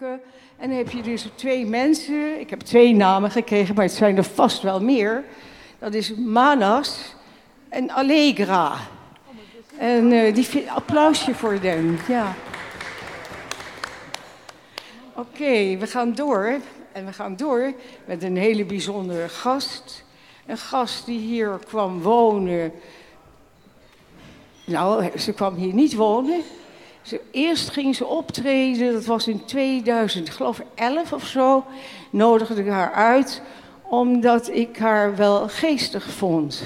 En dan heb je dus twee mensen. Ik heb twee namen gekregen, maar het zijn er vast wel meer. Dat is Manas en Allegra. En uh, die applausje voor hen, ja. Oké, we gaan door. En we gaan door met een hele bijzondere gast. Een gast die hier kwam wonen. Nou, ze kwam hier niet wonen. Ze, eerst ging ze optreden, dat was in 2000, geloof ik 11 of zo. Nodigde ik haar uit, omdat ik haar wel geestig vond.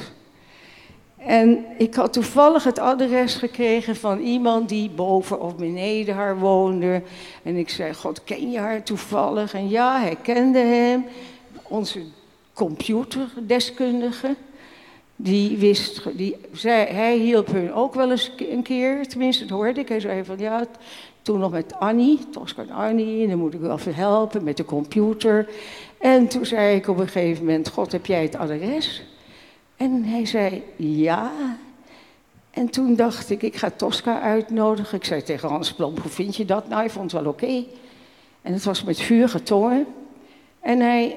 En ik had toevallig het adres gekregen van iemand die boven of beneden haar woonde. En ik zei, God, ken je haar toevallig? En ja, hij kende hem. Onze computerdeskundige. Die wist, die, zij, hij hielp hun ook wel eens een keer, tenminste dat hoorde ik. Hij zei van ja, toen nog met Annie, Tosca en Annie, en dan moet ik wel even helpen met de computer. En toen zei ik op een gegeven moment, God, heb jij het adres? En hij zei ja. En toen dacht ik, ik ga Tosca uitnodigen. Ik zei tegen Hans Blom, hoe vind je dat? Nou, hij vond het wel oké. En het was met vuur getongen. En hij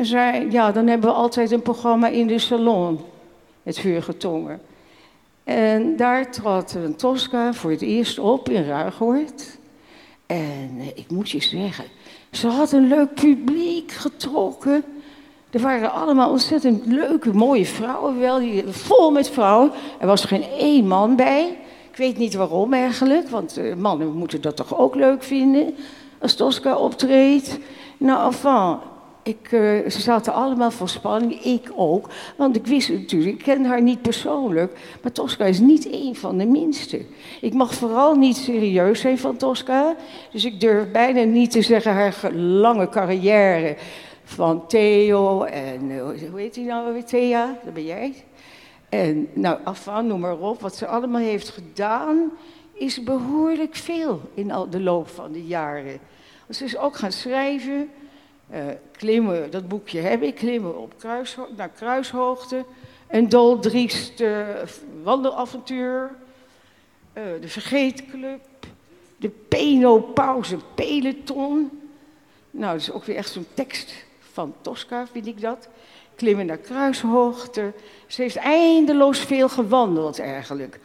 zei, ja, dan hebben we altijd een programma in de salon. Het vuur tongen. En daar trad een Tosca voor het eerst op in Ruigoord. En eh, ik moet je zeggen, ze had een leuk publiek getrokken. Er waren allemaal ontzettend leuke, mooie vrouwen wel, die, vol met vrouwen. Er was geen één man bij. Ik weet niet waarom eigenlijk, want uh, mannen moeten dat toch ook leuk vinden als Tosca optreedt. Nou, enfin, ik, uh, ze zaten allemaal vol spanning, ik ook. Want ik wist natuurlijk, ik ken haar niet persoonlijk. Maar Tosca is niet één van de minste. Ik mag vooral niet serieus zijn van Tosca. Dus ik durf bijna niet te zeggen haar lange carrière van Theo en uh, hoe heet hij nou weer? Thea, dat ben jij. En nou, afaan, noem maar op. Wat ze allemaal heeft gedaan, is behoorlijk veel in al de loop van de jaren. Ze is ook gaan schrijven. Uh, klimmen, dat boekje heb ik, klimmen op naar kruishoogte. Een doldriest uh, wandelavontuur. Uh, de Vergeetclub. De Penopauze Peloton. Nou, dat is ook weer echt zo'n tekst van Tosca, vind ik dat. Klimmen naar kruishoogte. Ze heeft eindeloos veel gewandeld eigenlijk.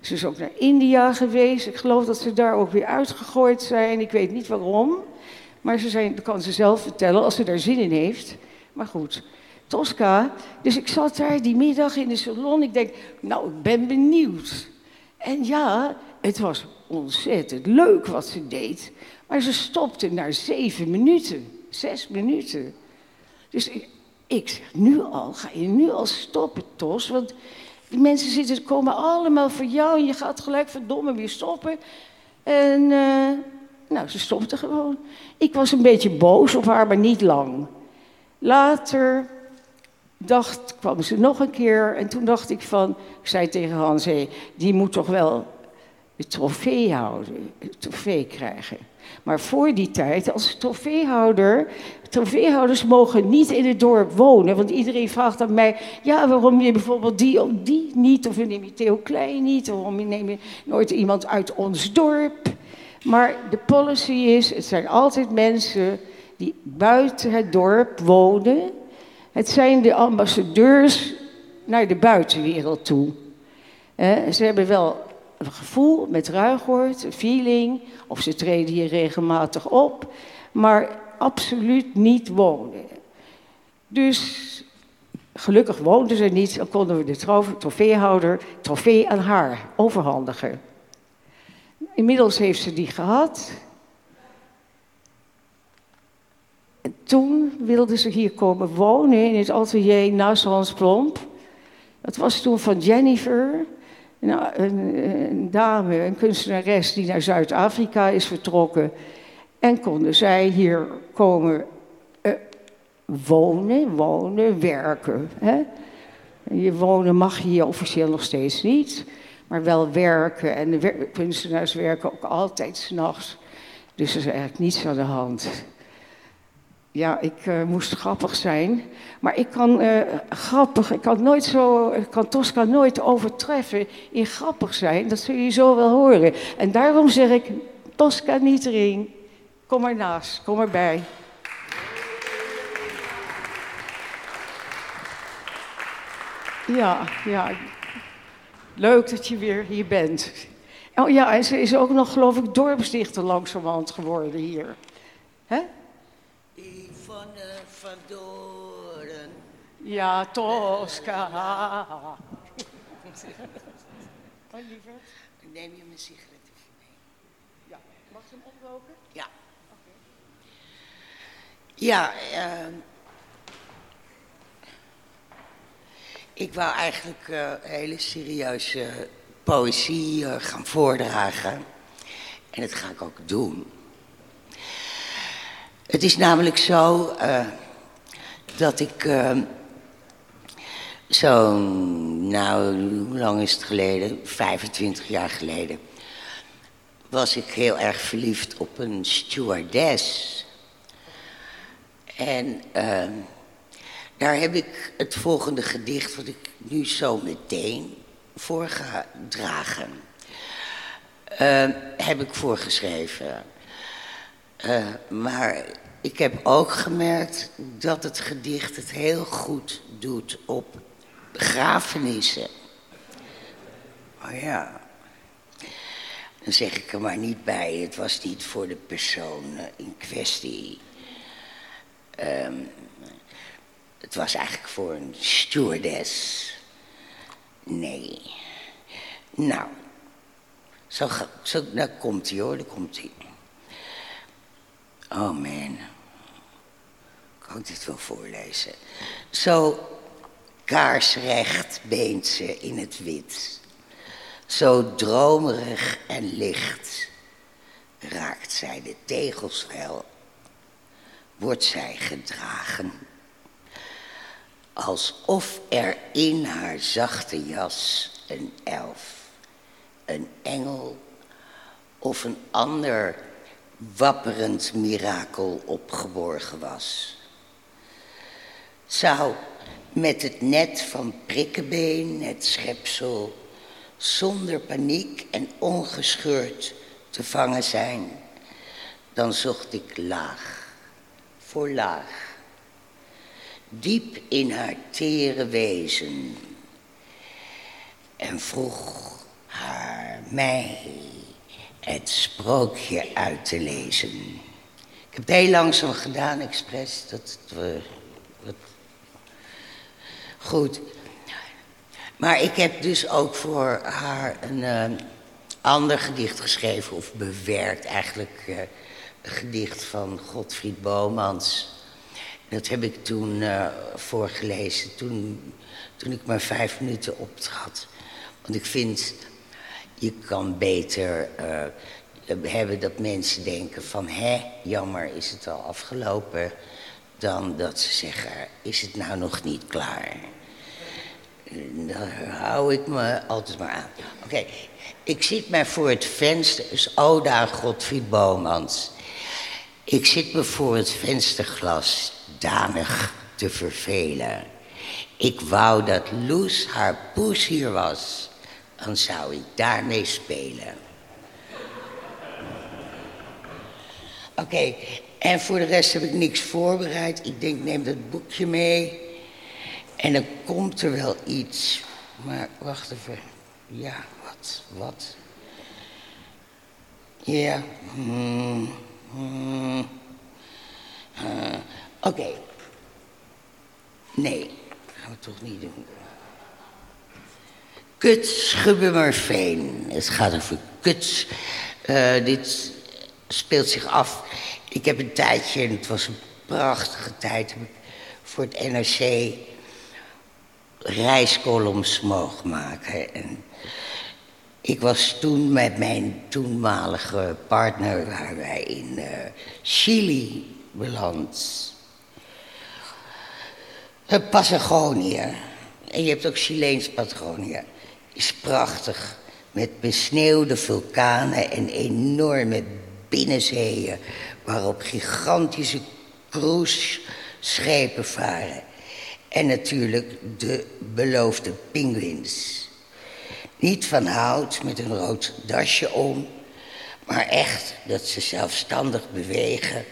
Ze is ook naar India geweest. Ik geloof dat ze daar ook weer uitgegooid zijn. Ik weet niet waarom. Maar ze zijn, dat kan ze zelf vertellen als ze daar zin in heeft. Maar goed, Tosca. Dus ik zat daar die middag in de salon. Ik denk, nou, ik ben benieuwd. En ja, het was ontzettend leuk wat ze deed. Maar ze stopte na zeven minuten, zes minuten. Dus ik, ik zeg, nu al, ga je nu al stoppen, Tos? Want die mensen zitten, komen allemaal voor jou en je gaat gelijk verdomme weer stoppen. En uh, nou, ze stopte gewoon. Ik was een beetje boos op haar, maar niet lang. Later dacht, kwam ze nog een keer en toen dacht ik van, ik zei tegen Hans, hey, die moet toch wel het trofee houden, het trofee krijgen. Maar voor die tijd, als trofeehouder, trofeehouders mogen niet in het dorp wonen. Want iedereen vraagt aan mij, ja, waarom je bijvoorbeeld die die niet, of neem je Theo Klein niet, of waarom neem je nooit iemand uit ons dorp. Maar de policy is, het zijn altijd mensen die buiten het dorp wonen. Het zijn de ambassadeurs naar de buitenwereld toe. ze hebben wel een gevoel met Ruigoord, een feeling, of ze treden hier regelmatig op, maar absoluut niet wonen. Dus gelukkig woonden ze niet, dan konden we de trofeehouder trofee aan haar overhandigen. Inmiddels heeft ze die gehad. En toen wilde ze hier komen wonen in het atelier naast Hans Plomp. Dat was toen van Jennifer, een, een, dame, een kunstenares die naar Zuid-Afrika is vertrokken. En konden zij hier komen uh, wonen, wonen, werken. Hè? Je wonen mag je hier officieel nog steeds niet maar wel werken. En de kunstenaars werken ook altijd s'nachts. Dus er is eigenlijk niets aan de hand. Ja, ik uh, moest grappig zijn. Maar ik kan uh, grappig, ik kan, Tosca nooit overtreffen in grappig zijn. Dat zul je zo wel horen. En daarom zeg ik, Tosca niet erin. Kom maar naast, kom erbij. Ja, ja. Leuk dat je weer hier bent. Oh ja, en ze is ook nog, geloof ik, dorpsdichter langzamerhand geworden hier. Hè? Yvonne van Doren. Ja, Tosca. Oh, liever? Neem je mijn sigaret even mee? Ja, mag je hem oproken? Ja. Ja, uh, ik wou eigenlijk uh, hele serieuze poëzie uh, gaan voordragen. En dat ga ik ook doen. Het is namelijk zo uh, dat ik zo'n, nou, hoe lang is het geleden? 25 jaar geleden. Was ik heel erg verliefd op een stewardess. En uh, daar heb ik het volgende gedicht, wat ik nu zo meteen voor ga dragen. Uh, heb ik voorgeschreven. Uh, maar ik heb ook gemerkt dat het gedicht het heel goed doet op begrafenissen. Oh ja. Dan zeg ik er maar niet bij, het was niet voor de persoon in kwestie. Um, het was eigenlijk voor een stewardess. Nee. Nou, zo, zo daar komt hij hoor, daar komt hij. Oh man. Kan ik dit wel voorlezen? Zo kaarsrecht beent ze in het wit. Zo dromerig en licht raakt zij de tegels wel. Wordt zij gedragen. Alsof er in haar zachte jas een elf, een engel of een ander wapperend mirakel opgeborgen was. Zou met het net van prikkenbeen het schepsel zonder paniek en ongescheurd te vangen zijn, dan zocht ik laag voor laag, diep in haar tere wezen en vroeg haar mij het sprookje uit te lezen. Ik heb het heel langzaam gedaan, expres. Dat, dat, goed. Maar ik heb dus ook voor haar een uh, ander gedicht geschreven, of bewerkt eigenlijk. Uh, een gedicht van Godfried Bomans. Dat heb ik toen uh, voorgelezen, toen, toen ik maar vijf minuten optrad. Want ik vind je kan beter uh, hebben dat mensen denken van... hè, jammer, is het al afgelopen... dan dat ze zeggen, is het nou nog niet klaar? Daar hou ik me altijd maar aan. Oké, ik zit mij voor het venster... is Oda Godfried Bomans. Ik zit me voor het vensterglas danig te vervelen. Ik wou dat Loes haar poes hier was dan zou ik daarmee spelen. Oké, en voor de rest heb ik niks voorbereid. Ik denk, neem dat boekje mee. En dan komt er wel iets. Maar wacht even. Ja, wat, wat? Ja. Hmm, hmm. Oké. Okay. Nee, gaan we toch niet doen. Kuts Schubbemerveen. Het gaat over Kuts. Uh, dit speelt zich af. Ik heb een tijdje, en het was een prachtige tijd, voor het NRC reiscolumns mogen maken. En ik was toen met mijn toenmalige partner, waren wij in uh, Chili beland. Patagonië. En je hebt ook Chileens Patagonië is prachtig. Met besneeuwde vulkanen en enorme binnenzeeën waarop gigantische cruiseschepen varen. En natuurlijk de beloofde pinguïns. Niet van hout met een rood dasje om, Maar echt dat ze zelfstandig bewegen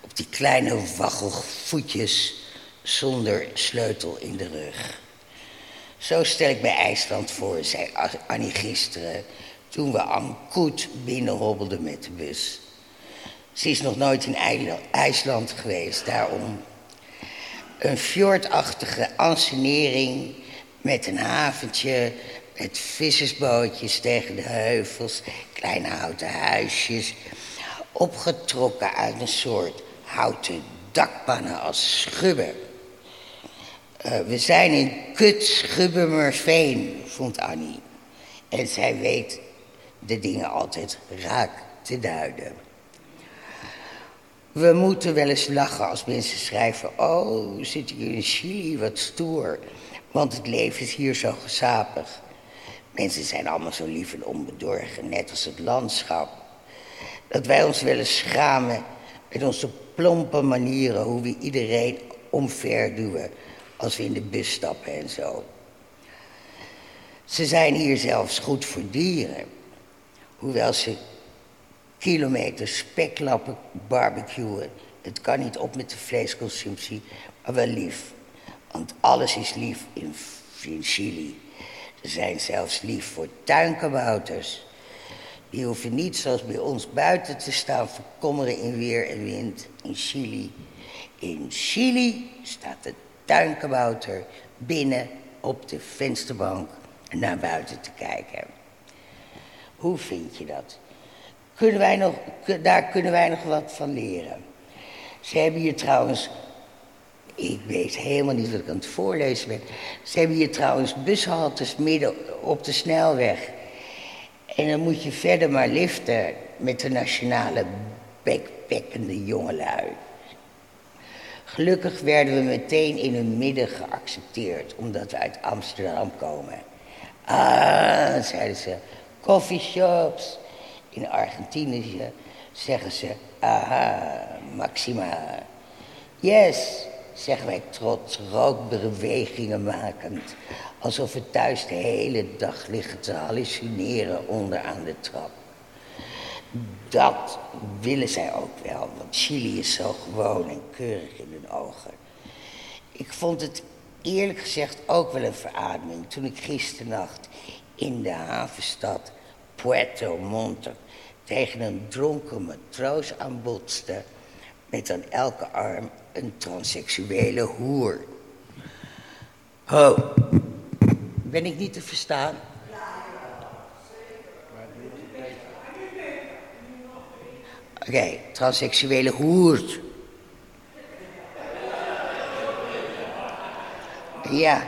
op die kleine waggelvoetjes zonder sleutel in de rug. Zo stel ik mij IJsland voor, zei Annie gisteren, toen we Ankut binnenhobbelden met de bus. Ze is nog nooit in IJsland geweest, daarom. Een fjordachtige ansenering met een haventje, met vissersbootjes tegen de heuvels, kleine houten huisjes, opgetrokken uit een soort houten dakpannen als schubben. Uh, we zijn in Kut Schubbemersveen, vond Annie. En zij weet de dingen altijd raak te duiden. We moeten wel eens lachen als mensen schrijven: Oh, zit hier in Chili, wat stoer. Want het leven is hier zo gezapig. Mensen zijn allemaal zo lief en onbedorgen, net als het landschap. Dat wij ons willen schamen met onze plompe manieren, hoe we iedereen omverduwen als we in de bus stappen en zo. Ze zijn hier zelfs goed voor dieren. Hoewel ze kilometers speklappen barbecuen. Het kan niet op met de vleesconsumptie, maar wel lief. Want alles is lief in, Chili. Ze zijn zelfs lief voor tuinkabouters. Die hoeven niet zoals bij ons buiten te staan verkommeren in weer en wind in Chili. In Chili staat de tuinkabouter binnen op de vensterbank naar buiten te kijken. Hoe vind je dat? Kunnen wij nog, daar kunnen wij nog wat van leren. Ze hebben hier trouwens, ik weet helemaal niet wat ik aan het voorlezen ben. Ze hebben hier trouwens bushaltes midden op de snelweg. En dan moet je verder maar liften met de nationale backpackende jongelui. Gelukkig werden we meteen in hun midden geaccepteerd, omdat we uit Amsterdam komen. Ah, zeiden ze, coffeeshops. In Argentinië zeggen ze, aha, Maxima. Yes, zeggen wij trots, rookbewegingen makend. Alsof we thuis de hele dag liggen te hallucineren onder aan de trap. Dat willen zij ook wel, want Chili is zo gewoon en keurig in hun ogen. Ik vond het eerlijk gezegd ook wel een verademing toen ik gisternacht in de havenstad Puerto Montt tegen een dronken matroos aanbotste met aan elke arm een transseksuele hoer. Ho, ben ik niet te verstaan? Oké, transseksuele hoert. Ja.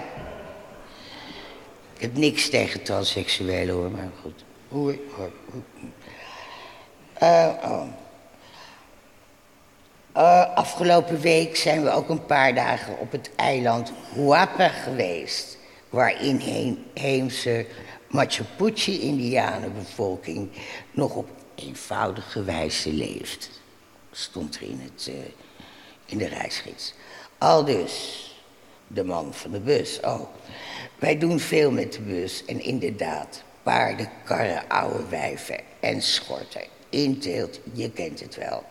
Ik heb niks tegen transseksuelen hoor, maar goed. Hoor. Uh, oh. uh, afgelopen week zijn we ook een paar dagen op het eiland Huapa geweest. Waar inheemse Machu Picchu-indianenbevolking nog op eenvoudige wijze leeft. Stond er in, het, uh, in de reisgids. Al dus, de man van de bus. Oh, wij doen veel met de bus en inderdaad, paarden, karren, oude wijven en schorten inteelt, je kent het wel.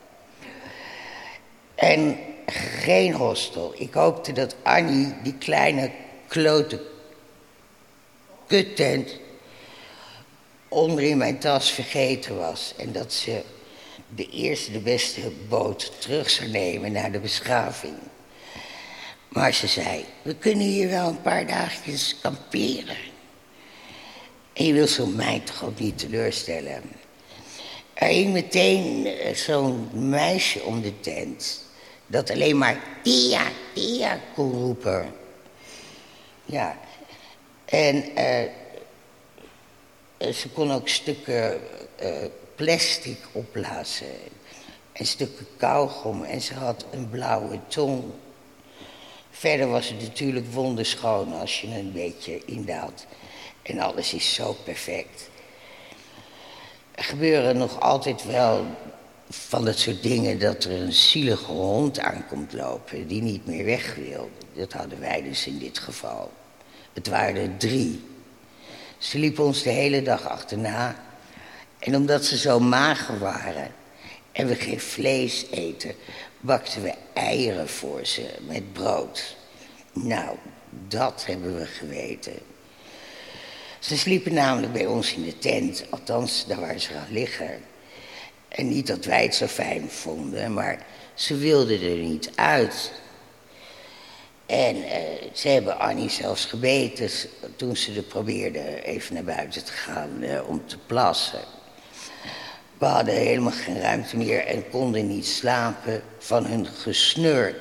En geen hostel. Ik hoopte dat Annie die kleine klote kuttent onder in mijn tas vergeten was. En dat ze de eerste, de beste boot terug zou nemen naar de beschaving. Maar ze zei, we kunnen hier wel een paar dagjes kamperen. En je wil zo'n meid toch ook niet teleurstellen. Er hing meteen eh, zo'n meisje om de tent. Dat alleen maar Tia, Tia kon roepen. Ja. En uh, ze kon ook stukken uh, plastic opblazen. En stukken kauwgom. En ze had een blauwe tong. Verder was het natuurlijk wonderschoon als je een beetje indaalt. En alles is zo perfect. Er gebeuren nog altijd wel van dat soort dingen dat er een zielige hond aankomt lopen die niet meer weg wil. Dat hadden wij dus in dit geval. Het waren er drie. Ze liepen ons de hele dag achterna En omdat ze zo mager waren en we geen vlees eten, bakten we eieren voor ze met brood. Nou, dat hebben we geweten. Ze sliepen namelijk bij ons in de tent, althans daar waar ze gaan liggen. En niet dat wij het zo fijn vonden, maar ze wilden er niet uit. En uh, ze hebben Annie zelfs gebeten toen ze er probeerde even naar buiten te gaan uh, om te plassen. We hadden helemaal geen ruimte meer en konden niet slapen van hun gesneur.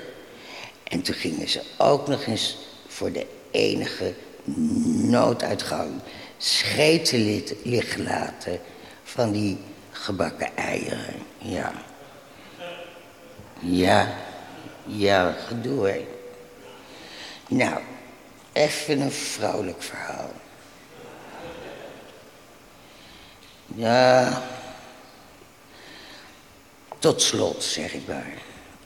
En toen gingen ze ook nog eens voor de enige nooduitgang scheten liggen laten van die gebakken eieren. Ja. Ja, ja, gedoe hè. Nou, even een vrolijk verhaal. Ja, tot slot zeg ik maar.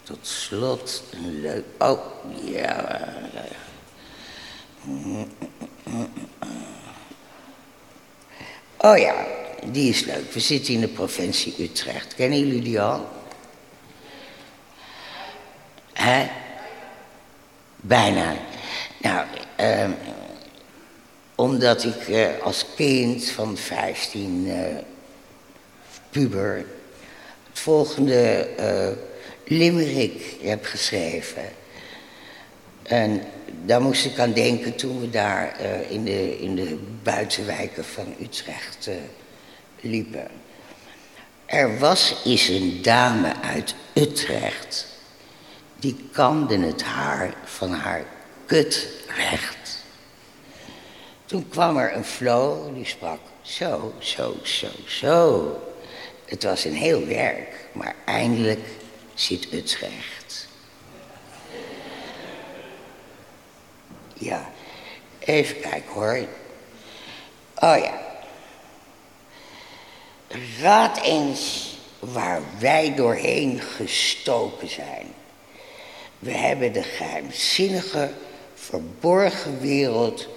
Tot slot een leuk... Oh, ja. Oh ja, die is leuk. We zitten in de provincie Utrecht. Kennen jullie die al? Hè? Bijna. Nou, uh, omdat ik uh, als kind van 15 uh, eh, puber het volgende limerick heb geschreven. En daar moest ik aan denken toen we daar in, de, in de buitenwijken van Utrecht liepen. Er was eens een dame uit Utrecht die kamde het haar van haar kut recht. Toen kwam er een flow die sprak zo, zo, zo, zo. Het was een heel werk, maar eindelijk zit het recht. Ja, even kijken hoor. Oh ja. Raad eens waar wij doorheen gestoken zijn. We hebben de geheimzinnige, verborgen wereld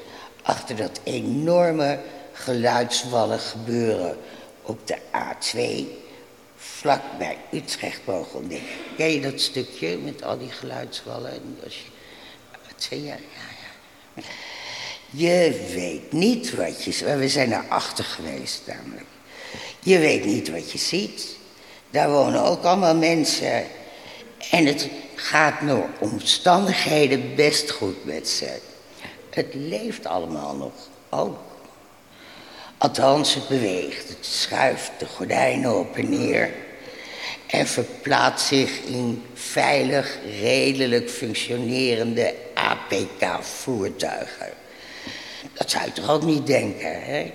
achter dat enorme geluidswallen gebeuren op de A2 vlak bij Utrecht ontdekken. Ken je dat stukje met al die geluidswallen? Als je, A2, ja, ja, ja. Je weet niet wat je... We zijn daar achter geweest namelijk. Je weet niet wat je ziet. Daar wonen ook allemaal mensen. En het gaat door omstandigheden best goed met ze. Het leeft allemaal nog ook. Althans, het beweegt. Het schuift de gordijnen op en neer. En verplaatst zich in veilig, redelijk functionerende APK-voertuigen. Dat zou je toch ook niet denken, hè?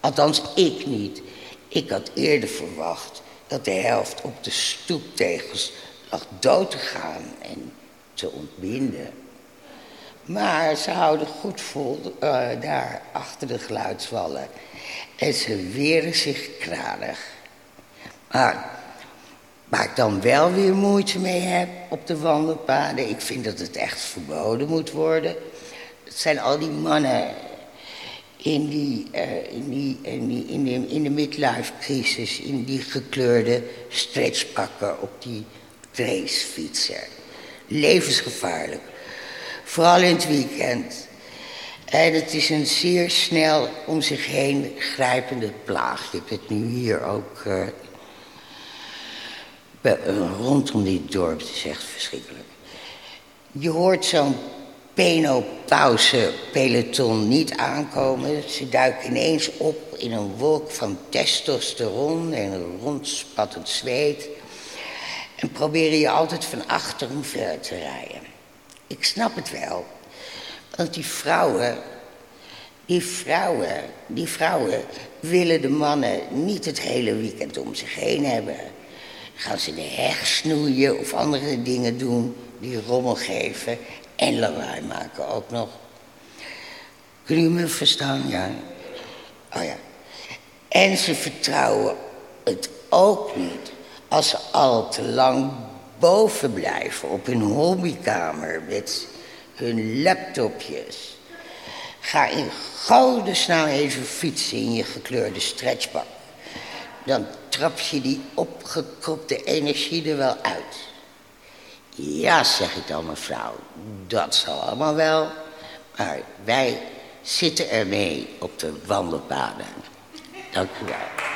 Althans, ik niet. Ik had eerder verwacht dat de helft op de stoeptegels lag dood te gaan en te ontbinden. Maar ze houden goed vol uh, daar achter de geluidswallen. En ze weren zich kranig. Maar waar ik dan wel weer moeite mee heb op de wandelpaden... ik vind dat het echt verboden moet worden... het zijn al die mannen in, die, uh, in, die, in, die, in, de, in de midlife crisis... in die gekleurde stretchpakken op die racefietsen. Levensgevaarlijk. Vooral in het weekend. En het is een zeer snel om zich heen grijpende plaag. Je hebt het nu hier ook uh, rondom dit dorp. Het is echt verschrikkelijk. Je hoort zo'n penopauze-peloton niet aankomen. Ze duiken ineens op in een wolk van testosteron en rondspattend zweet en proberen je altijd van achter omver te rijden. Ik snap het wel. Want die vrouwen, die vrouwen, die vrouwen willen de mannen niet het hele weekend om zich heen hebben. Gaan ze de heg snoeien of andere dingen doen die rommel geven en lawaai maken ook nog. Kun je me verstaan? Ja. Oh ja. En ze vertrouwen het ook niet als ze al te lang boven blijven op hun hobbykamer met hun laptopjes. Ga in gouden snel even fietsen in je gekleurde stretchbak. dan trap je die opgekropte energie er wel uit. Ja, zeg ik dan mevrouw, dat zal allemaal wel. Maar wij zitten ermee op de wandelpaden. Dank u wel.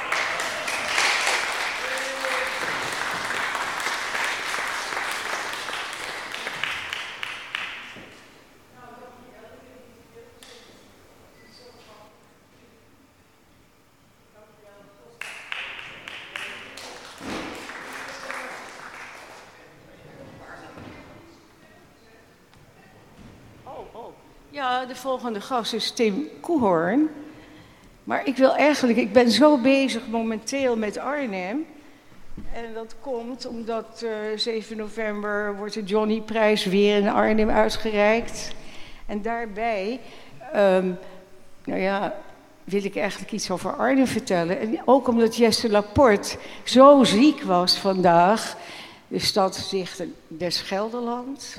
Ja, de volgende gast is Tim Koehoorn. Maar ik wil eigenlijk, ik ben zo bezig momenteel met Arnhem. En dat komt omdat uh, eh, 7 november wordt de Johnny Prijs weer in Arnhem uitgereikt. En daarbij, um, nou ja, wil ik eigenlijk iets over Arnhem vertellen. En ook omdat Jesse Laporte zo ziek was vandaag, de stadsdichter des Gelderland,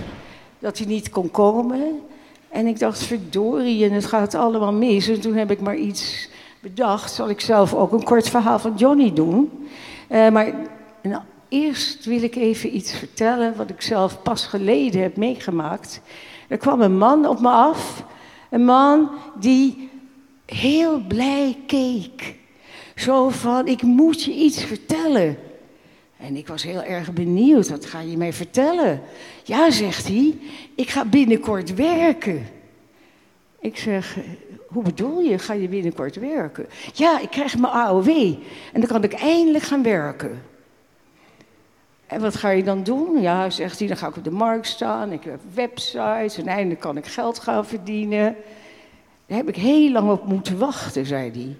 dat hij niet kon komen. En ik dacht, verdorie, en het gaat allemaal mis. En toen heb ik maar iets bedacht. Zal ik zelf ook een kort verhaal van Johnny doen? Uh, maar nou, eerst wil ik even iets vertellen wat ik zelf pas geleden heb meegemaakt. Er kwam een man op me af. Een man die heel blij keek. Zo van, ik moet je iets vertellen. En ik was heel erg benieuwd, wat ga je mij vertellen? Ja, zegt hij, ik ga binnenkort werken. Ik zeg, hoe bedoel je, ga je binnenkort werken? Ja, ik krijg mijn AOW en dan kan ik eindelijk gaan werken. En wat ga je dan doen? Ja, zegt hij, dan ga ik op de markt staan, ik heb websites en eindelijk kan ik geld gaan verdienen. Daar heb ik heel lang op moeten wachten, zei hij.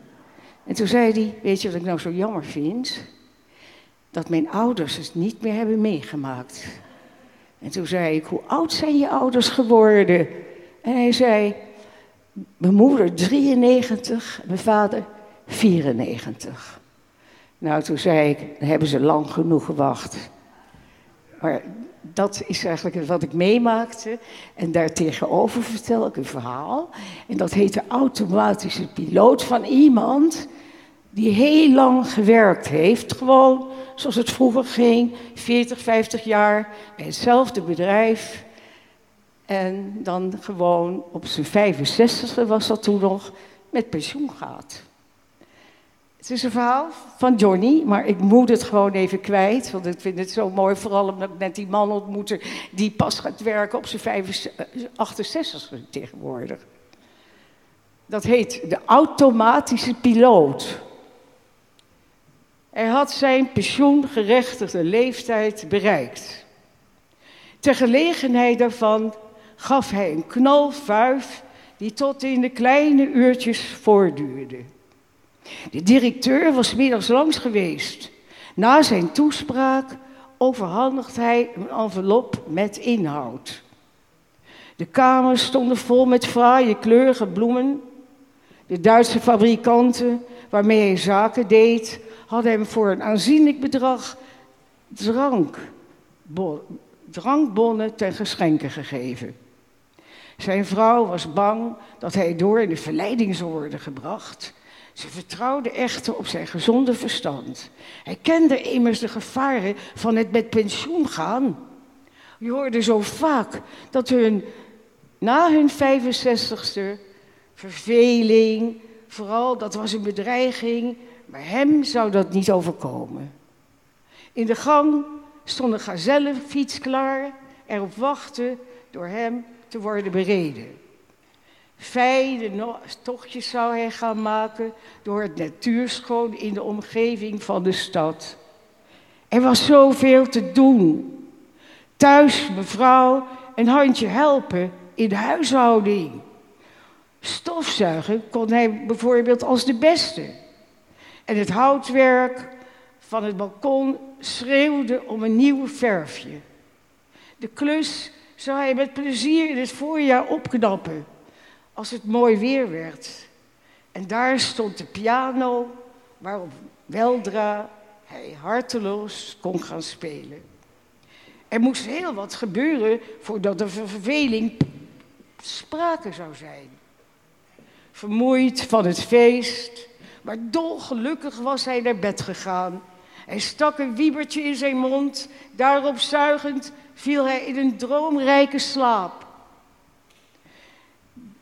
En toen zei hij, weet je wat ik nou zo jammer vind? dat mijn ouders het niet meer hebben meegemaakt. En toen zei ik, hoe oud zijn je ouders geworden? En hij zei, mijn moeder 93, mijn vader 94. Nou, toen zei ik, dan hebben ze lang genoeg gewacht. Maar dat is eigenlijk wat ik meemaakte. En daartegenover vertel ik een verhaal. En dat heet de automatische piloot van iemand die heel lang gewerkt heeft. Gewoon zoals het vroeger ging, 40, 50 jaar bij hetzelfde bedrijf. En dan gewoon op zijn 65e was dat toen nog, met pensioen gaat. Het is een verhaal van Johnny, maar ik moet het gewoon even kwijt. Want ik vind het zo mooi, vooral omdat ik net die man ontmoette die pas gaat werken op zijn 68e tegenwoordig. Dat heet de automatische piloot. Hij had zijn pensioengerechtigde leeftijd bereikt. Ter gelegenheid daarvan gaf hij een knalvuif die tot in de kleine uurtjes voortduurde. De directeur was middags langs geweest. Na zijn toespraak overhandigt hij een envelop met inhoud. De kamers stonden vol met fraaie kleurige bloemen. De Duitse fabrikanten waarmee hij zaken deed, hadden hem voor een aanzienlijk bedrag drank, drankbonnen ten geschenke gegeven. Zijn vrouw was bang dat hij door in de verleiding zou worden gebracht. Ze vertrouwde echter op zijn gezonde verstand. Hij kende immers de gevaren van het met pensioen gaan. Je hoorde zo vaak dat hun na hun 65ste verveling, vooral dat was een bedreiging, maar hem zou dat niet overkomen. In de gang stond een gazellenfiets klaar, erop wachten door hem te worden bereden. Fijne tochtjes zou hij gaan maken door het natuurschoon in de omgeving van de stad. Er was zoveel te doen. Thuis mevrouw een handje helpen in de huishouding. Stofzuigen kon hij bijvoorbeeld als de beste. En het houtwerk van het balkon schreeuwde om een nieuw verfje. De klus zou hij met plezier in het voorjaar opknappen, als het mooi weer werd. En daar stond de piano waarop weldra hij harteloos kon gaan spelen. Er moest heel wat gebeuren voordat er verveling sprake zou zijn. Vermoeid van het feest Maar dolgelukkig was hij naar bed gegaan. Hij stak een wiebertje in zijn mond. Daarop zuigend viel hij in een droomrijke slaap.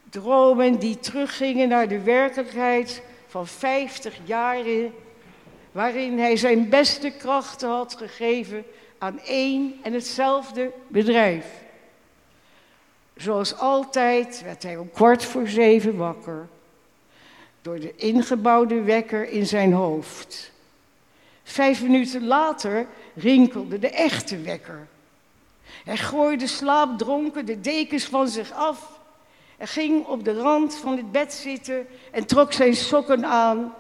Dromen die teruggingen naar de werkelijkheid van 50 jaren, waarin hij zijn beste krachten had gegeven aan één en hetzelfde bedrijf. Zoals altijd werd hij om kwart voor zeven wakker door de ingebouwde wekker in zijn hoofd. Vijf minuten later rinkelde de echte wekker. Hij gooide slaapdronken de dekens van zich af en ging op de rand van het bed zitten en trok zijn sokken aan.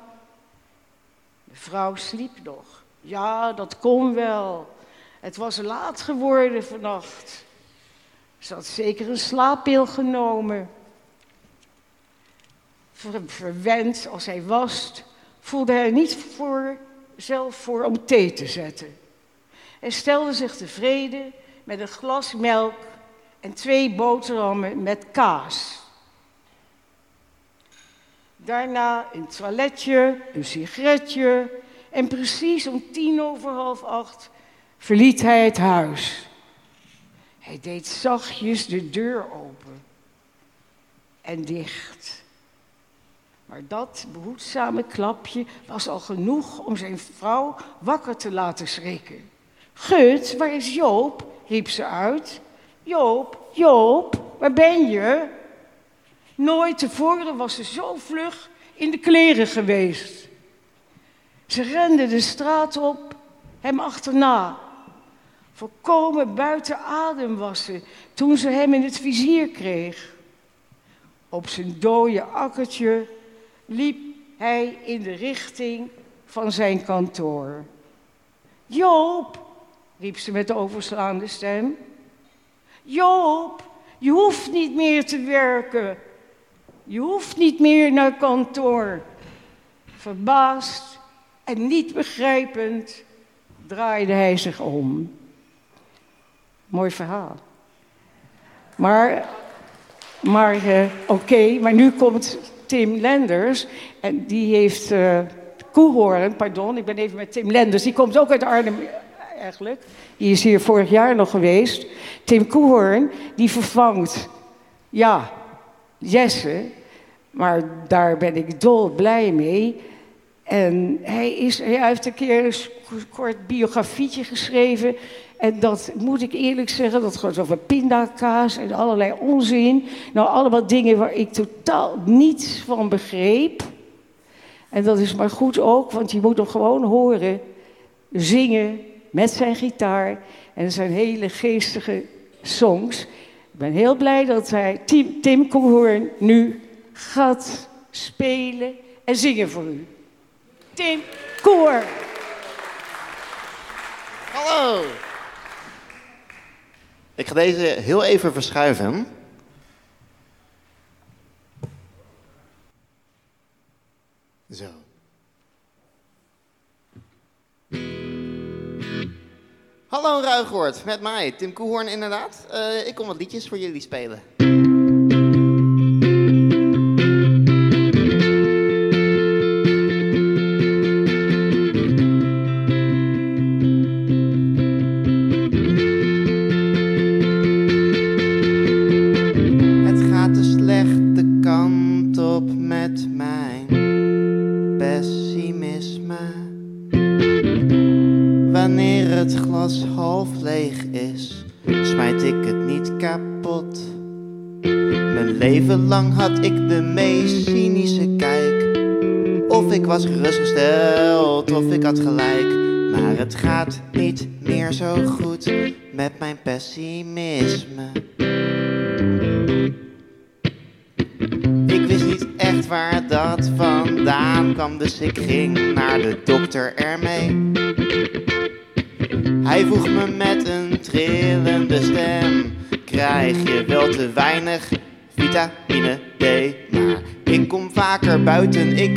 De vrouw sliep nog. Ja, dat kon wel. Het was laat geworden vannacht. Ze had zeker een slaappil genomen. Verwend als hij was, voelde hij niet voor, zelf voor om thee te zetten. Hij stelde zich tevreden met een glas melk en twee boterhammen met kaas. Daarna een toiletje, een sigaretje en precies om tien over half acht verliet hij het huis. Hij deed zachtjes de deur open en dicht. Maar dat behoedzame klapje was al genoeg om zijn vrouw wakker te laten schrikken. Gut, waar is Joop? riep ze uit. Joop, Joop, waar ben je? Nooit tevoren was ze zo vlug in de kleren geweest. Ze rende de straat op, hem achterna. Volkomen buiten adem was ze toen ze hem in het vizier kreeg. Op zijn dode akkertje liep hij in de richting van zijn kantoor. Joop, riep ze met de overslaande stem. Joop, je hoeft niet meer te werken. Je hoeft niet meer naar kantoor. Verbaasd en niet begrijpend draaide hij zich om. Mooi verhaal. Maar, maar uh, oké, maar nu komt Tim Lenders. En die heeft uh, Koehoorn, pardon, ik ben even met Tim Lenders. Die komt ook uit Arnhem eigenlijk. Die is hier vorig jaar nog geweest. Tim Koehoorn, die vervangt, ja, Jesse. Maar daar ben ik dol blij mee. En hij, is, hij heeft een keer een kort biografietje geschreven. En dat moet ik eerlijk zeggen, dat gaat over pindakaas en allerlei onzin. Nou, allemaal dingen waar ik totaal niets van begreep. En dat is maar goed ook, want je moet hem gewoon horen zingen met zijn gitaar. En zijn hele geestige songs. Ik ben heel blij dat hij Tim, Tim nu gaat spelen en zingen voor u. Tim Koer. Hallo. Ik ga deze heel even verschuiven. Zo. Hallo Ruigoord, met mij, Tim Koehoorn inderdaad. Uh, ik kom wat liedjes voor jullie spelen.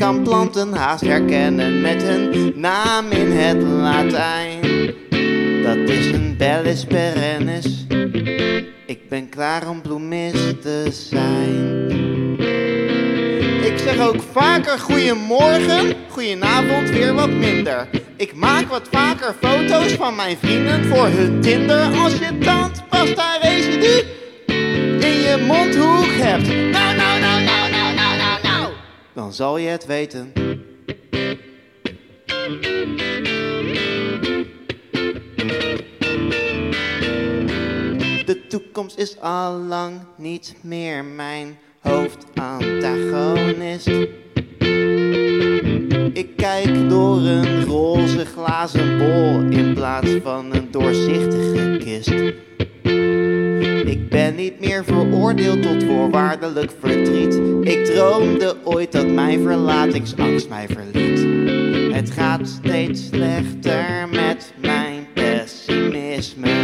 Kan planten haast herkennen met hun naam in het Latijn. Dat is een bellis perennis. Ik ben klaar om bloemist te zijn. Ik zeg ook vaker goeiemorgen, goedenavond weer wat minder. Ik maak wat vaker foto's van mijn vrienden voor hun Tinder. Als je tandpasta residu in je mondhoek hebt. Dan zal je het weten. De toekomst is allang niet meer mijn hoofdantagonist. Ik kijk door een roze glazen bol in plaats van een doorzichtige kist. Ik ben niet meer veroordeeld tot voorwaardelijk verdriet. Ik droomde ooit dat mijn verlatingsangst mij verliet. Het gaat steeds slechter met mijn pessimisme.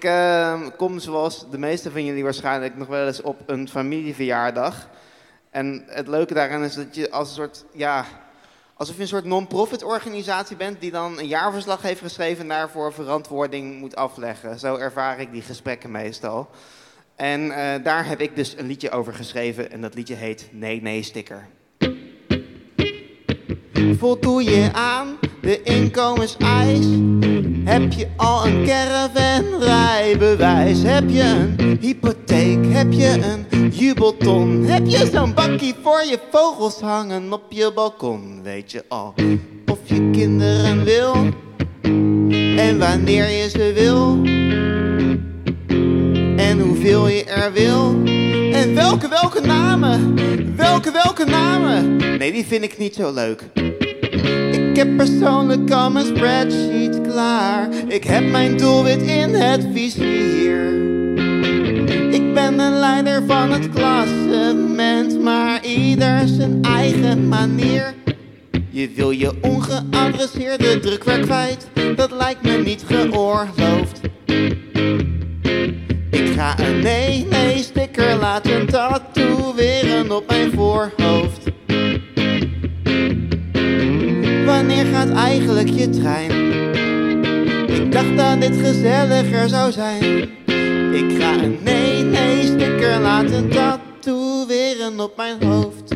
Ik eh, kom zoals de meeste van jullie waarschijnlijk nog wel eens op een familieverjaardag. En het leuke daarin is dat je als een soort, ja, alsof je een soort non-profit organisatie bent die dan een jaarverslag heeft geschreven en daarvoor verantwoording moet afleggen. Zo ervaar ik die gesprekken meestal. En eh, daar heb ik dus een liedje over geschreven en dat liedje heet Nee Nee Sticker. Voldoe je aan de inkomenseis? Heb je al een caravanrijbewijs? Heb je een hypotheek? Heb je een jubelton? Heb je zo'n bakkie voor je vogels hangen op je balkon? Weet je al of je kinderen wil? En wanneer je ze wil? En hoeveel je er wil? En welke, welke namen? Welke, welke namen? Nee, die vind ik niet zo leuk. Ik heb persoonlijk al mijn spreadsheet klaar. Ik heb mijn doelwit in het vizier. Ik ben een leider van het klassement, maar ieder zijn eigen manier. Je wil je ongeadresseerde drukwerk kwijt, dat lijkt me niet geoorloofd. Ik ga een nee-nee sticker laten tatoeëren op mijn voorhoofd. Wanneer gaat eigenlijk je trein? Ik dacht dat dit gezelliger zou zijn. Ik ga een nee-nee sticker laten tatoeëren op mijn hoofd.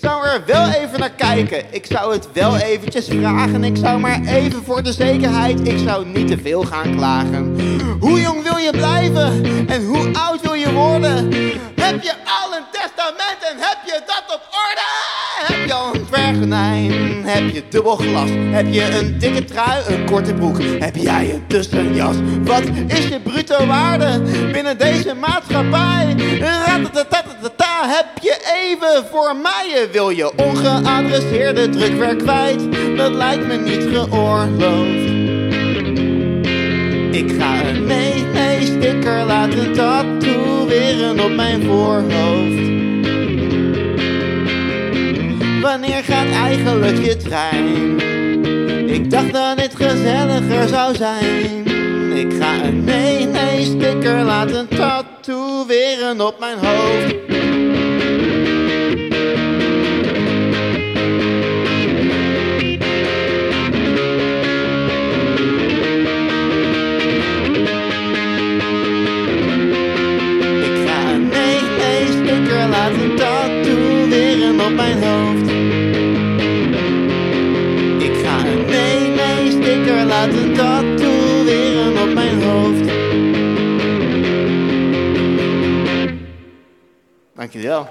Zou er wel even naar kijken. Ik zou het wel eventjes vragen. Ik zou maar even voor de zekerheid. Ik zou niet te veel gaan klagen. Hoe jong wil je blijven? En hoe oud wil je worden? Heb je al een testament en heb je dat op orde? Heb je al een dwergenijn? Heb je dubbel glas? Heb je een dikke trui, een korte broek? Heb jij een tussenjas? Wat is je bruto waarde binnen deze maatschappij? Heb je even voor mij? Wil je ongeadresseerde drukwerk kwijt? Dat lijkt me niet geoorloofd. Ik ga een nee-nee sticker laten tatoeëren op mijn voorhoofd. Wanneer gaat eigenlijk je trein? Ik dacht dat dit gezelliger zou zijn. Ik ga een nee-nee sticker laten tatoeëren op mijn hoofd. Op mijn hoofd. Ik ga een nee-nee sticker laten tatoeëren op mijn hoofd. Dankjewel.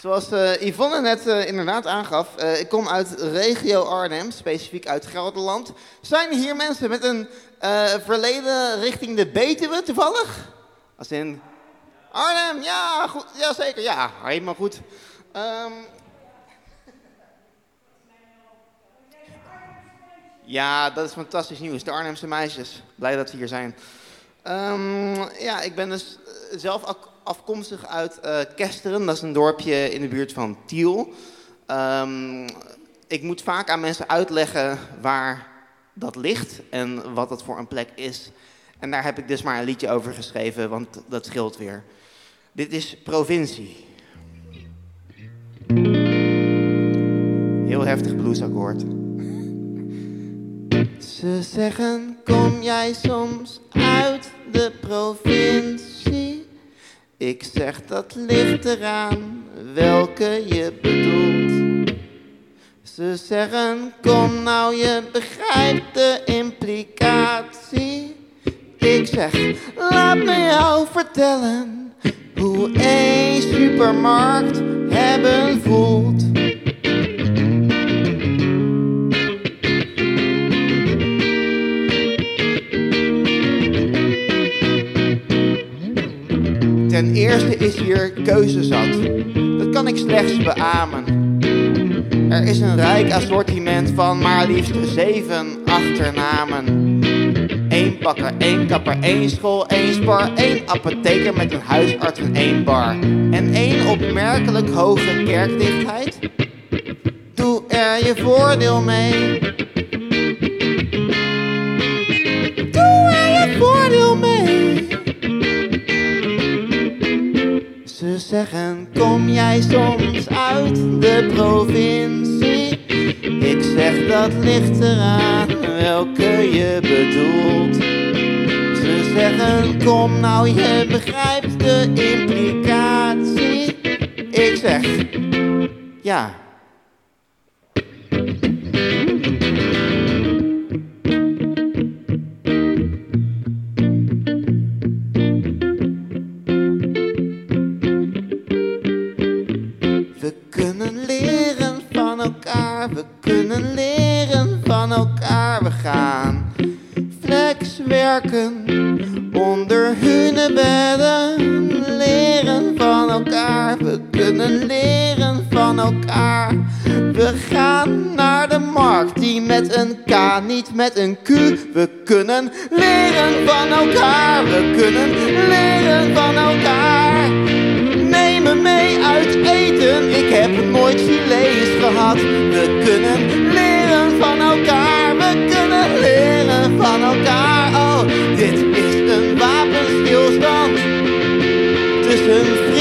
Zoals eh, Yvonne net eh, inderdaad aangaf, eh, ik kom uit regio Arnhem, specifiek uit Gelderland. Zijn hier mensen met een verleden richting de Betuwe toevallig? Als in Arnhem, ja, goed, ja zeker, ja, helemaal goed. Ehm, Ja, dat is fantastisch nieuws. De Arnhemse meisjes. Blij dat ze hier zijn. Ehm, ja, ik ben dus eh, zelf afkomstig uit eh, Kesteren. Dat is een dorpje in de buurt van Tiel. Ehm, ik moet vaak aan mensen uitleggen waar dat ligt en wat dat voor een plek is. En daar heb ik dus maar een liedje over geschreven, want dat scheelt weer. Dit is provincie. Heel heftig bluesakkoord. Ze zeggen, kom jij soms uit de provincie? Ik zeg, dat ligt eraan welke je bedoelt. Ze zeggen, kom nou, je begrijpt de implicatie. Ik zeg, laat me jou vertellen hoe een supermarkt hebben voelt. Ten eerste is hier keuze zat. Dat kan ik slechts beamen. Er is een rijk assortiment van maar liefst zeven achternamen. Eén bakker, één kapper, één school, één spar, één apotheker met een huisarts en één bar. En één opmerkelijk hoge kerkdichtheid. Doe er je voordeel mee. Doe er je voordeel mee. Ze zeggen, kom jij soms uit de provincie? Ik zeg, dat ligt eraan welke je bedoelt. Ze zeggen, kom nou, je begrijpt de implicatie. Ik zeg, ja. Elkaar. We gaan naar de markt, die met een K, niet met een Q. We kunnen leren van elkaar, we kunnen leren van elkaar. Neem me mee uit eten, ik heb nooit filets gehad. We kunnen leren van elkaar, we kunnen leren van elkaar. Oh, dit is een wapenstilstand tussen friet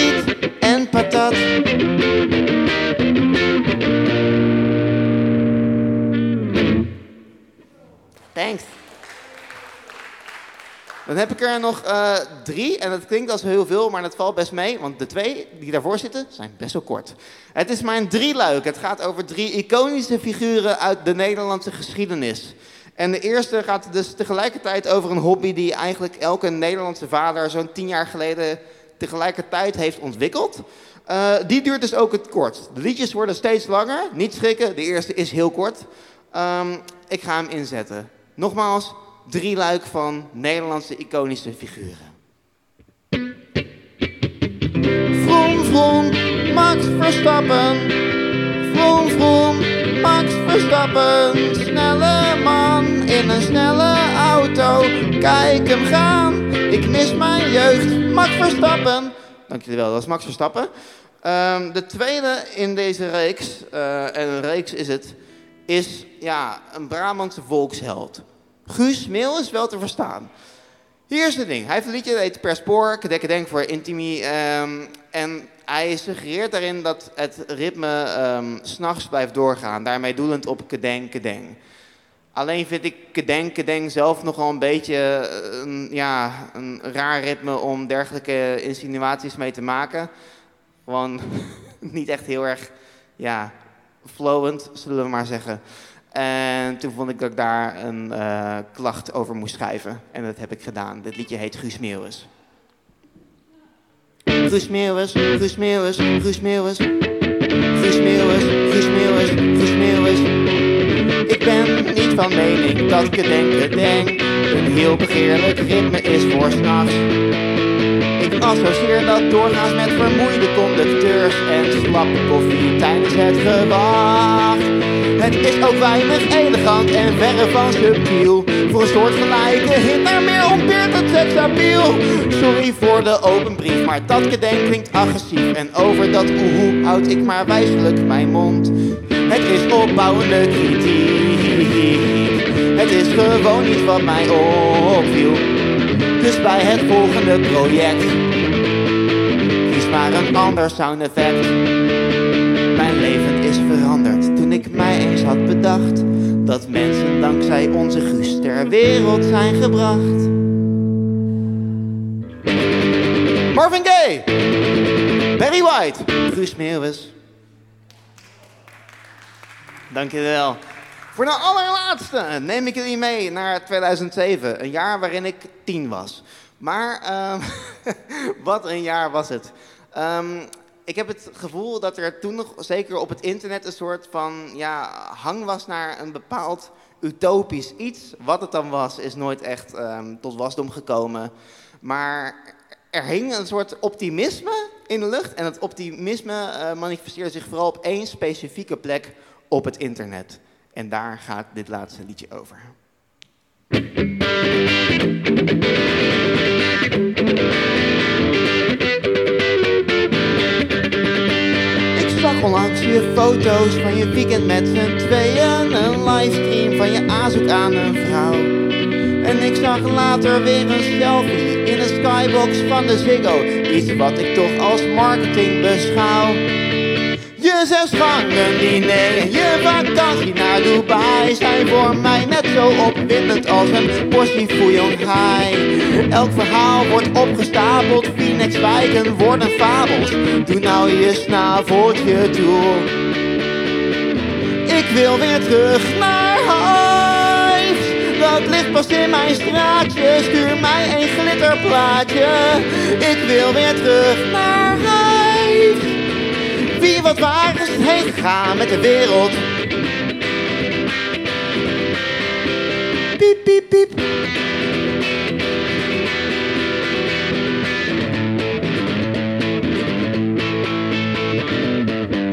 Dan heb ik er nog eh, drie. En dat klinkt als heel veel, maar dat valt best mee. Want de twee die daarvoor zitten, zijn best wel kort. Het is mijn drieluik. Het gaat over drie iconische figuren uit de Nederlandse geschiedenis. En de eerste gaat dus tegelijkertijd over een hobby die eigenlijk elke Nederlandse vader zo'n tien jaar geleden tegelijkertijd heeft ontwikkeld. Eh, die duurt dus ook het kort. De liedjes worden steeds langer. Niet schrikken, de eerste is heel kort. Ehm, ik ga hem inzetten. Nogmaals, drie luik van Nederlandse iconische figuren. Vroom, vroom, Max Verstappen. Vroom, vroom, Max Verstappen. Snelle man in een snelle auto. Kijk hem gaan, ik mis mijn jeugd. Max Verstappen. Dank jullie wel, dat is Max Verstappen. Ehm, de tweede in deze reeks, eh, en een reeks is het, is ja, een Brabantse volksheld. Guus Meel is wel te verstaan. Hier is het ding. Hij heeft een liedje dat heet Per Spoor, Denk voor Intimi. ehm, en hij suggereert daarin dat het ritme ehm, s s'nachts blijft doorgaan. Daarmee doelend op Kedeng Kedeng. Alleen vind ik Kedeng Kedeng zelf nogal een beetje eh, een, ja, een raar ritme om dergelijke insinuaties mee te maken. Gewoon niet echt heel erg ja, flowend, zullen we maar zeggen. En toen vond ik dat ik daar een eh, klacht over moest schrijven. En dat heb ik gedaan. Dit liedje heet Guus Meeuwis. Guus Meeuwis, Guus Meeuwis, Guus. Ik ben niet van mening dat gedenken denk een heel begeerlijk ritme is voor s'nachts. Ik associeer dat doorgaans met vermoeide conducteurs en slappe koffie tijdens het gewacht. Het is ook weinig elegant en verre van subtiel. Voor een soort gelijke hit naar meer ontbeert het stabiel. Sorry voor de open brief, maar dat gedenk klinkt agressief. En over dat oehoe houd ik maar wijselijk mijn mond. Het is opbouwende kritiek. Het is gewoon iets wat mij opviel. Dus bij het volgende project kies maar een ander sound effect. Mijn leven is veranderd ik mij eens had bedacht dat mensen dankzij onze Guus ter wereld zijn gebracht. Marvin Gaye, Barry White, Guus Meeuwis. Dankjewel. Voor de allerlaatste neem ik jullie mee naar 2007, een jaar waarin ik tien was. Maar ehm, wat een jaar was het. Ehm, ik heb het gevoel dat er toen nog, zeker op het internet, een soort van ja, hang was naar een bepaald utopisch iets. Wat het dan was, is nooit echt ehm, tot wasdom gekomen. Maar er hing een soort optimisme in de lucht. En dat optimisme uh, manifesteerde zich vooral op één specifieke plek op het internet. En daar gaat dit laatste liedje over. Onlangs je foto's van je weekend met z'n tweeën. Een livestream van je aanzoek aan een vrouw. En ik zag later weer een selfie in een skybox van de Ziggo. Iets wat ik toch als marketing beschouw. Zes gangen diner, je vakantie naar Dubai zijn voor mij net zo opwindend als een portie fouillon high. Elk verhaal wordt opgestapeld, Phoenix wijken worden fabels. Doe nou je snaveltje toe. Ik wil weer terug naar huis. Dat ligt pas in mijn straatje, stuur mij een glitterplaatje. Ik wil weer terug naar huis. Wie wat waar is heen gegaan met de wereld? Piep, piep, piep.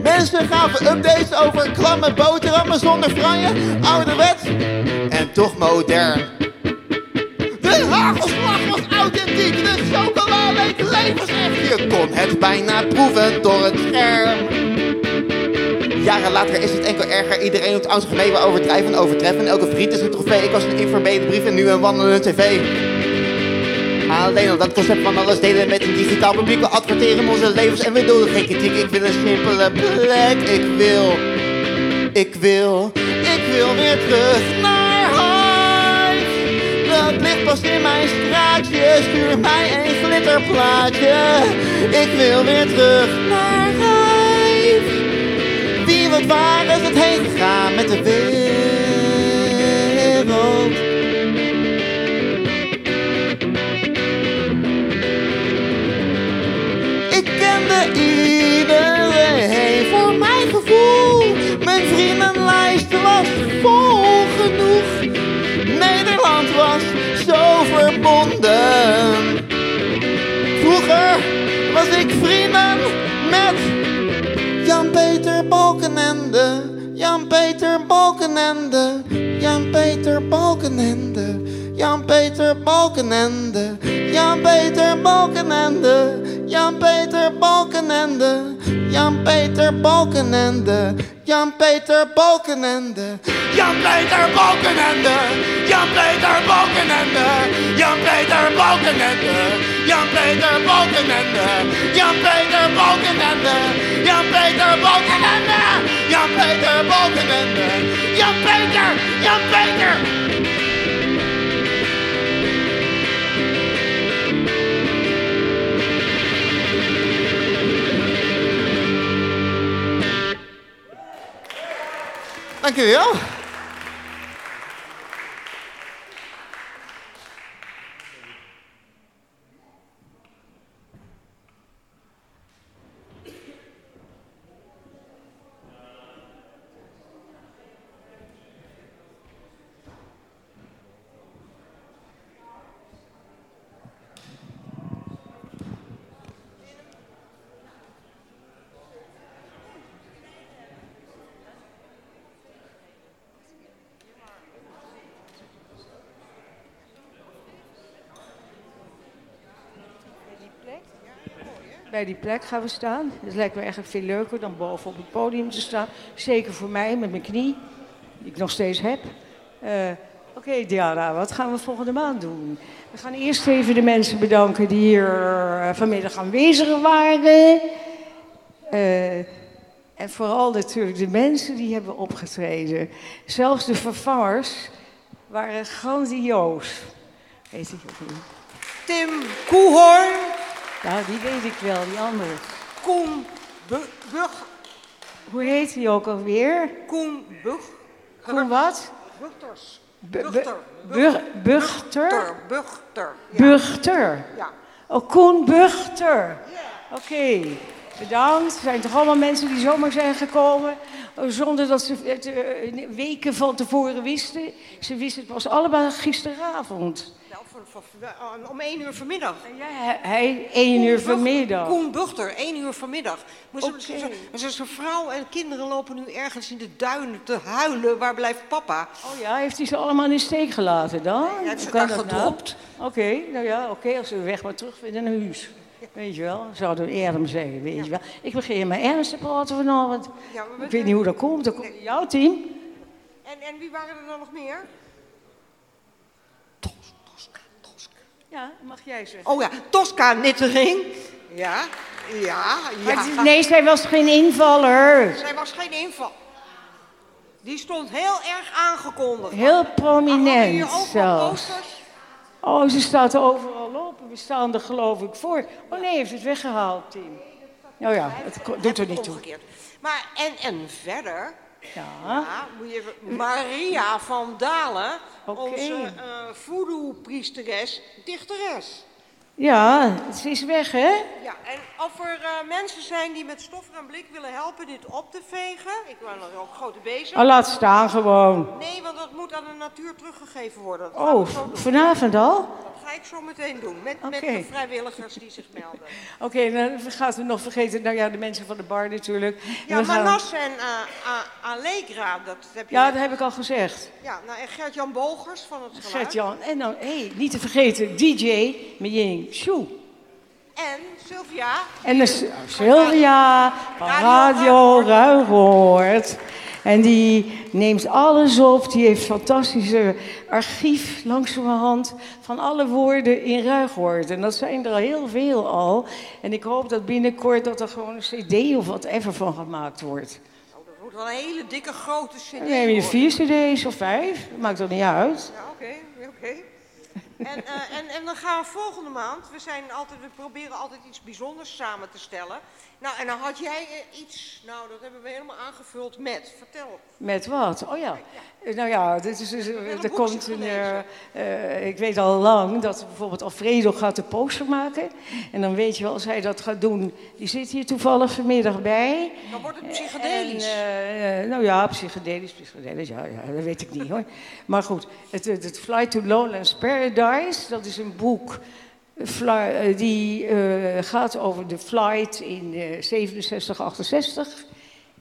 Mensen gaven updates over klamme boterhammen zonder franje, ouderwets en toch modern. De hagelslag was authentiek, de chocola leek levensecht. Je kon het bijna proeven door het scherm. Jaren later is het enkel erger. Iedereen doet oudste gemeen overdrijven en overtreffen. Elke vriend is een trofee. Ik was een informele brief en nu een wandelende tv. Alleen al dat concept van alles delen met een digitaal publiek. We adverteren onze levens en we dulden geen kritiek. Ik wil een simpele plek. Ik wil, ik wil, ik wil weer terug naar. Dat ligt pas in mijn straatje. Stuur mij een glitterplaatje. Ik wil weer terug naar huis. Wie wat waar is het heen gegaan met de wereld? Ik kende iedereen voor mijn gevoel. Mijn vriendenlijst Jan-Peter Balkenende. Jan-Peter Balkenende. Jan-Peter Balkenende. Jan-Peter Balkenende. Jan-Peter Balkenende. Jan-Peter Balkenende. Jan-Peter Balkenende. Jan-Peter Balkenende. Jan-Peter Balkenende. Jan-Peter Balkenende. Jan-Peter Balkenende. Jan-Peter Balkenende. Jan-Peter Balkenende. Jan Peter Balkenende. Jan Peter, Jan Peter. Dank wel. Bij die plek gaan we staan. Het lijkt me eigenlijk veel leuker dan boven op het podium te staan. Zeker voor mij met mijn knie, die ik nog steeds heb. Eh, Oké, Diana, wat gaan we volgende maand doen? We gaan eerst even de mensen bedanken die hier eh, vanmiddag aanwezig waren. Eh, en vooral natuurlijk de mensen die hebben opgetreden. Zelfs de vervangers waren grandioos. Tim Koehoorn, Nou, die weet ik wel, die andere. Koen Bu- Bug, Hoe heet die ook alweer? Koen Bug, Koen wat? Buchters. Bu- bu- Buchter. Bug- Buchter? Buchter. Buchter. Ja. Buchter. ja. Oh, Koen Buchter. Oké, bedankt. Het zijn toch allemaal mensen die zomaar zijn gekomen eh, zonder dat ze het eh, weken van tevoren wisten. Ze wisten het pas allemaal gisteravond. Voor- om één uur vanmiddag. Ja, hij- één uur vanmiddag. Koen Buchter, één uur vanmiddag. Maar ze- ze- ze- ze- Zijn vrouw en kinderen lopen nu ergens in de duinen te huilen. Waar blijft papa? Oh ja, heeft hij ze allemaal in de steek gelaten dan? ze daar dat nou? gedropt. Oké, nou ja, oké, als we de weg maar terugvinden naar huis. Weet je wel, zouden we eerder zeggen, weet je wel. Ik begin maar ernst te praten vanavond. Ja, maar Ik weet niet hoe dat komt, dat komt in jouw team. En, en wie waren er dan nog meer? Tos, Tosca, Tosca. Ja, mag jij zeggen. Oh ja, Tosca Nittering. Ja, ja, Maar ja. nee, zij was geen invaller. Zij was geen inval. Die stond heel erg aangekondigd. Heel prominent zelfs. posters? Oh, ze staat er overal op. We staan er geloof ik voor. Oh nee, heeft het weggehaald, Tim. Nou ja, het doet er niet toe. Maar en, en verder, Ja, ja, moet je even- Maria van Dalen, Oké. onze eh voodoo-priesteres, dichteres. Ja, ze is weg, hè? Ja, en of er eh, mensen zijn die met stof en blik willen helpen dit op te vegen. Ik ben er ook grote bezig. Oh, laat staan gewoon. Nee, want dat moet aan de natuur teruggegeven worden. Dat Oh, vanavond al? Dat ga ik zo meteen doen. Met, met de vrijwilligers die zich melden. Oké, dan gaan we nog vergeten. Nou ja, de mensen van de bar natuurlijk. Ja, gaan- Manas en A- Allegra, dat heb je Ja, net- dat heb ik al gezegd. Ja, nou, en Gert-Jan Bogers van het geluid. Gert-Jan. En dan, hé, niet te vergeten, DJ En Sylvia. En de Sylvia van Radio Ruigoord. En die neemt alles op. Die heeft fantastische archief langzamerhand van alle woorden in Ruigoord. En dat zijn er al heel veel al. En ik hoop dat binnenkort dat er gewoon een cd of whatever van gemaakt wordt. Oh, dat wordt wel een hele dikke grote cd. Dan neem je vier cd's of vijf. Dat maakt er niet uit. Ja, oké, oké. En, eh, en, en dan gaan we volgende maand, we, zijn altijd, we proberen altijd iets bijzonders samen te stellen. Nou, en dan had jij eh, iets, nou dat hebben we helemaal aangevuld met, vertel. Met wat? Oh ja. Nou ja, dit is, dus, er komt een. eh, eh, ik weet al lang dat bijvoorbeeld Alfredo gaat de poster maken. En dan weet je wel, als hij dat gaat doen. Die zit hier toevallig vanmiddag bij. Dan wordt het psychedelisch. En, eh, eh, nou ja, psychedelisch, psychedelisch, ja, ja, dat weet ik niet hoor. Maar goed, het, het, het Flight to Lowlands Paradise, dat is een boek fly- eh, die eh, gaat over de flight in eh, 67, 68.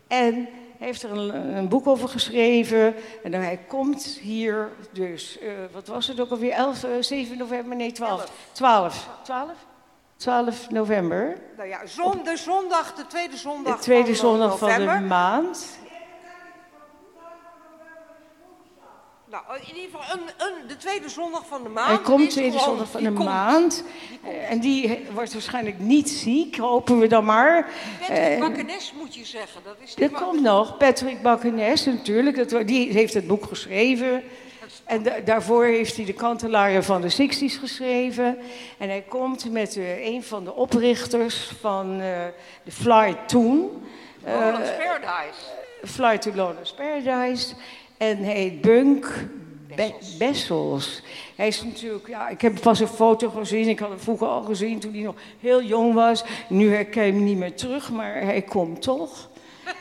En heeft er een, een boek over geschreven. En dan hij komt hier dus, eh, wat was het ook alweer, 11, eh, 7 november, nee 12. 12. 12? 12 november. nou ja, zon, de zondag, de tweede zondag De tweede van zondag van de maand. Nou, in ieder geval, een, een, de tweede zondag van de maand. Hij komt is tweede gewoon- zondag van de komt. maand. Eh, En die wordt waarschijnlijk niet ziek, hopen we dan maar. Patrick Eh, Bakkenes moet je zeggen. Dat is man- komt nog Patrick Bakkenes natuurlijk, dat, die heeft het boek geschreven. En da- daarvoor heeft hij de kantelaren van de Sixties geschreven. En hij komt met eh, een van de oprichters van eh, de Fly Toen. Eh, Roland's Paradise. Fly to Lowlands Paradise. En hij heet Bunk Be- Bessels. Hij is natuurlijk, ja, ik heb pas een foto gezien. Ik had hem vroeger al gezien toen hij nog heel jong was. Nu herken ik hem niet meer terug, maar hij komt toch.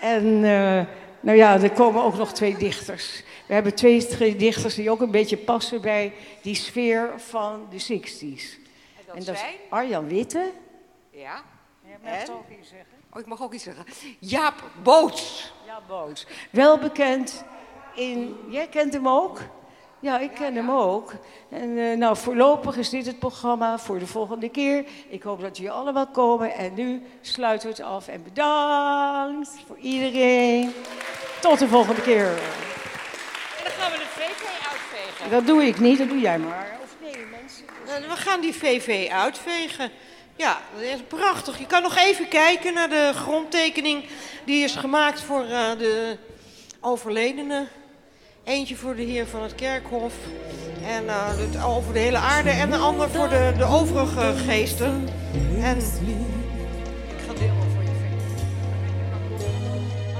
En uh, nou ja, er komen ook nog twee dichters. We hebben twee, twee dichters die ook een beetje passen bij die sfeer van de 60s. En dat, En dat zijn? Arjan Witte. Ja. mag En? het ook iets zeggen. Oh, ik mag ook iets zeggen. Jaap Boots. Ja, Boos. Wel bekend in, jij kent hem ook? Ja, ik ken hem ook. En eh, nou, voorlopig is dit het programma voor de volgende keer. Ik hoop dat jullie allemaal komen. En nu sluiten we het af. En bedankt voor iedereen. Tot de volgende keer. En dan gaan we de VV uitvegen. Dat doe ik niet, dat doe jij maar. Of nee, mensen. Nou, We gaan die VV uitvegen. Ja, dat is prachtig. Je kan nog even kijken naar de grondtekening die is gemaakt voor eh, de overledene. Eentje voor de heer van het kerkhof en eh, het over de hele aarde en een ander voor de, de overige geesten. En ik ga deel voor je vingen.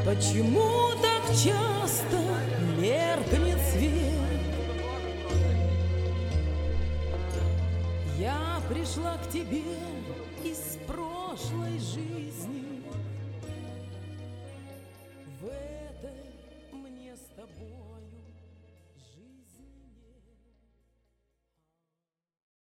Почему так часто меркнет свет? Я пришла к тебе из прошлой жизни